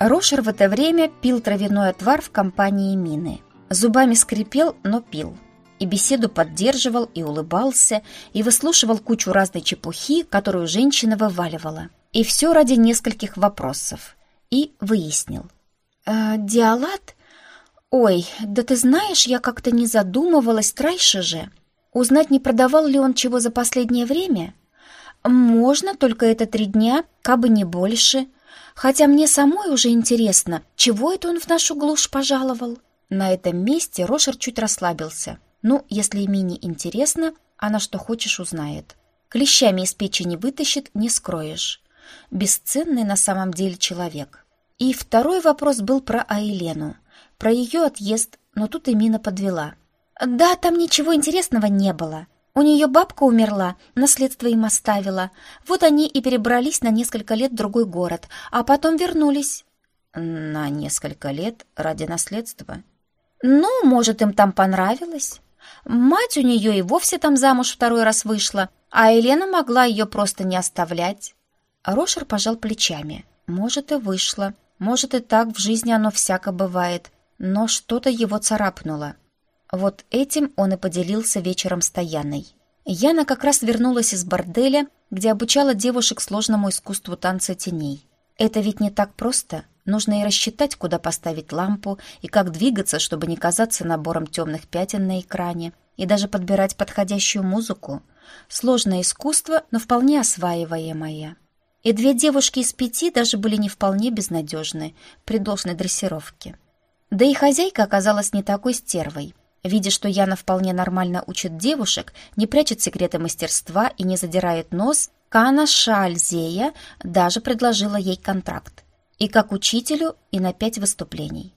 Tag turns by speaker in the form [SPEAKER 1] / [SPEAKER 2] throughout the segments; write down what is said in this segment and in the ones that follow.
[SPEAKER 1] Рошер в это время пил травяной отвар в компании Мины. Зубами скрипел, но пил. И беседу поддерживал, и улыбался, и выслушивал кучу разной чепухи, которую женщина вываливала. И все ради нескольких вопросов. И выяснил. «Э, «Диалат? Ой, да ты знаешь, я как-то не задумывалась раньше же. Узнать, не продавал ли он чего за последнее время? Можно, только это три дня, кабы не больше. Хотя мне самой уже интересно, чего это он в нашу глушь пожаловал?» На этом месте Рошер чуть расслабился. Ну, если Мини интересно, она что хочешь узнает. Клещами из печени вытащит, не скроешь. Бесценный на самом деле человек. И второй вопрос был про Айлену, про ее отъезд, но тут и Мина подвела. «Да, там ничего интересного не было. У нее бабка умерла, наследство им оставила. Вот они и перебрались на несколько лет в другой город, а потом вернулись».
[SPEAKER 2] «На несколько лет ради наследства?»
[SPEAKER 1] Ну, может, им там понравилось. Мать у нее и вовсе там замуж второй раз вышла, а Елена могла ее просто не оставлять. Рошер пожал плечами. Может, и вышло. Может, и так в жизни оно всяко бывает. Но что-то его царапнуло. Вот этим он и поделился вечером с Таяной. Яна как раз вернулась из борделя, где обучала девушек сложному искусству танца теней. Это ведь не так просто. Нужно и рассчитать, куда поставить лампу, и как двигаться, чтобы не казаться набором темных пятен на экране, и даже подбирать подходящую музыку. Сложное искусство, но вполне осваиваемое. И две девушки из пяти даже были не вполне безнадежны при должной дрессировке. Да и хозяйка оказалась не такой стервой. Видя, что Яна вполне нормально учит девушек, не прячет секреты мастерства и не задирает нос, Кана Шальзея даже предложила ей контракт. И как учителю, и на пять выступлений.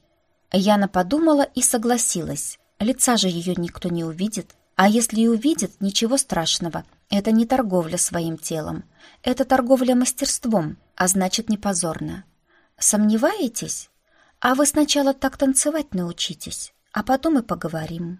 [SPEAKER 1] Яна подумала и согласилась. Лица же ее никто не увидит. А если и увидит, ничего страшного. Это не торговля своим телом. Это торговля мастерством, а значит не позорно. Сомневаетесь? А вы сначала так танцевать научитесь, а потом и поговорим.